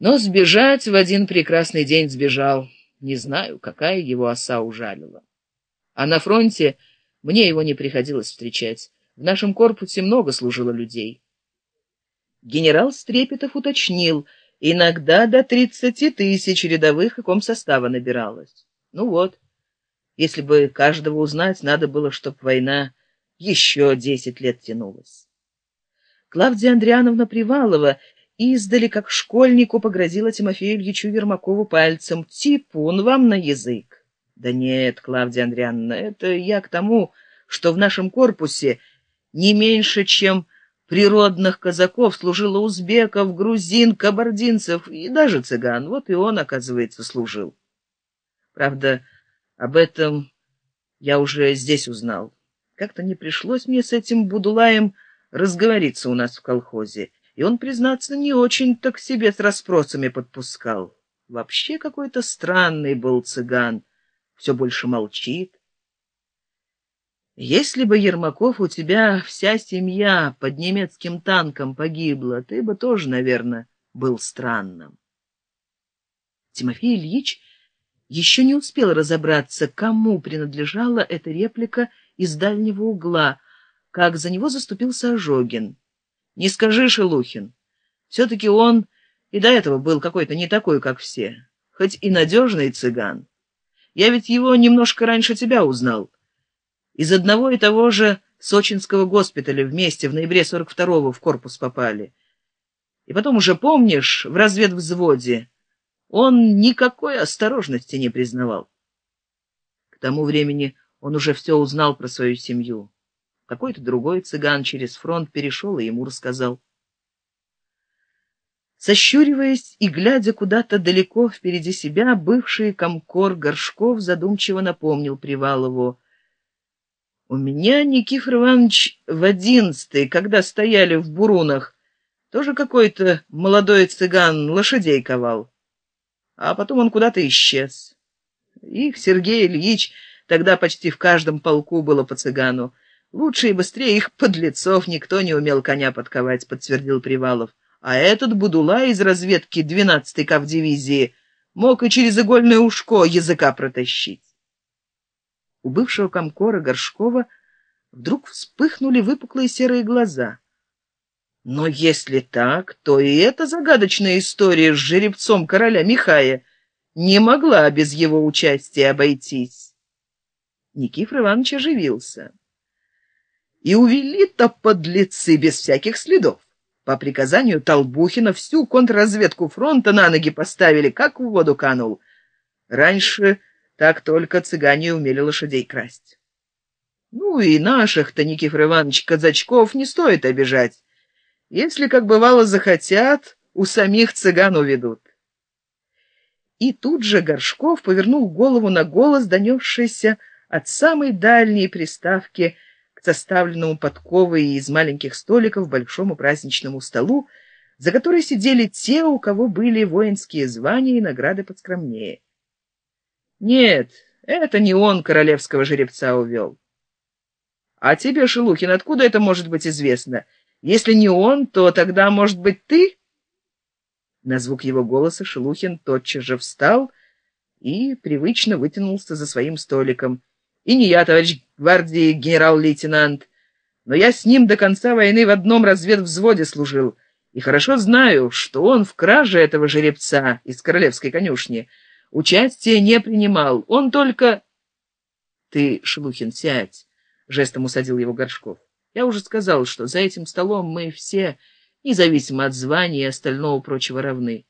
Но сбежать в один прекрасный день сбежал. Не знаю, какая его оса ужалила. А на фронте мне его не приходилось встречать. В нашем корпусе много служило людей. Генерал Стрепетов уточнил, иногда до тридцати тысяч рядовых и комсостава набиралось. Ну вот, если бы каждого узнать, надо было, чтоб война еще десять лет тянулась. Клавдия Андриановна Привалова издали, как школьнику, погрозила Тимофею Ильичу Ермакову пальцем. «Типун вам на язык!» «Да нет, Клавдия Андриановна, это я к тому, что в нашем корпусе не меньше, чем природных казаков служило узбеков, грузин, кабардинцев и даже цыган. Вот и он, оказывается, служил. Правда, об этом я уже здесь узнал. Как-то не пришлось мне с этим Будулаем разговориться у нас в колхозе, и он, признаться, не очень-то к себе с расспросами подпускал. Вообще какой-то странный был цыган, все больше молчит. Если бы, Ермаков, у тебя вся семья под немецким танком погибла, ты бы тоже, наверное, был странным. Тимофей Ильич еще не успел разобраться, кому принадлежала эта реплика из дальнего угла, как за него заступился Ожогин. Не скажи, Шелухин, все-таки он и до этого был какой-то не такой, как все, хоть и надежный цыган. Я ведь его немножко раньше тебя узнал. Из одного и того же сочинского госпиталя вместе в ноябре 42-го в корпус попали. И потом уже помнишь, в разведвзводе, он никакой осторожности не признавал. К тому времени он уже все узнал про свою семью. Какой-то другой цыган через фронт перешел и ему рассказал. Сощуриваясь и глядя куда-то далеко впереди себя, бывший комкор Горшков задумчиво напомнил Привалову. «У меня, Никифор Иванович, в одиннадцатый, когда стояли в бурунах, тоже какой-то молодой цыган лошадей ковал. А потом он куда-то исчез. Их Сергей Ильич тогда почти в каждом полку было по цыгану. Лучше и быстрее их подлецов никто не умел коня подковать, подтвердил Привалов. А этот Будула из разведки 12-й кавдивизии мог и через игольное ушко языка протащить. У бывшего комкора Горшкова вдруг вспыхнули выпуклые серые глаза. Но если так, то и эта загадочная история с жеребцом короля Михая не могла без его участия обойтись. Никифор Иванович оживился и увели-то подлецы без всяких следов. По приказанию Толбухина всю контрразведку фронта на ноги поставили, как в воду канул. Раньше так только цыгане умели лошадей красть. Ну и наших-то, Никифор Иванович, казачков не стоит обижать. Если, как бывало, захотят, у самих цыган уведут. И тут же Горшков повернул голову на голос, донесшийся от самой дальней приставки составленному подковой из маленьких столиков большому праздничному столу, за которой сидели те, у кого были воинские звания и награды подскромнее. Нет, это не он королевского жеребца увел. А тебе, Шелухин, откуда это может быть известно? Если не он, то тогда, может быть, ты? На звук его голоса Шелухин тотчас же встал и привычно вытянулся за своим столиком. И не я, товарищ гвардии генерал-лейтенант, но я с ним до конца войны в одном разведвзводе служил, и хорошо знаю, что он в краже этого жеребца из королевской конюшни участия не принимал. Он только... Ты, Шелухин, сядь, — жестом усадил его Горшков. Я уже сказал, что за этим столом мы все, независимо от звания и остального прочего, равны.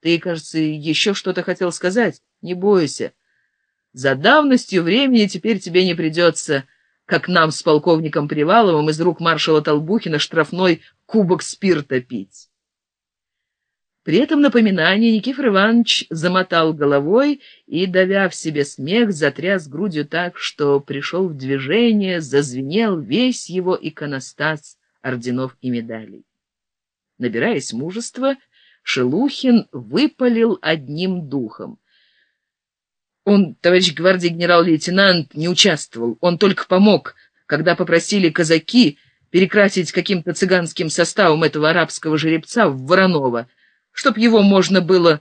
Ты, кажется, еще что-то хотел сказать? Не бойся. За давностью времени теперь тебе не придется, как нам с полковником Приваловым из рук маршала Толбухина штрафной кубок спирта пить. При этом напоминании Никифор Иванович замотал головой и, давя в себе смех, затряс грудью так, что пришел в движение, зазвенел весь его иконостас орденов и медалей. Набираясь мужества, Шелухин выпалил одним духом. Он, товарищ гвардии генерал-лейтенант, не участвовал, он только помог, когда попросили казаки перекрасить каким-то цыганским составом этого арабского жеребца в Воронова — чтоб его можно было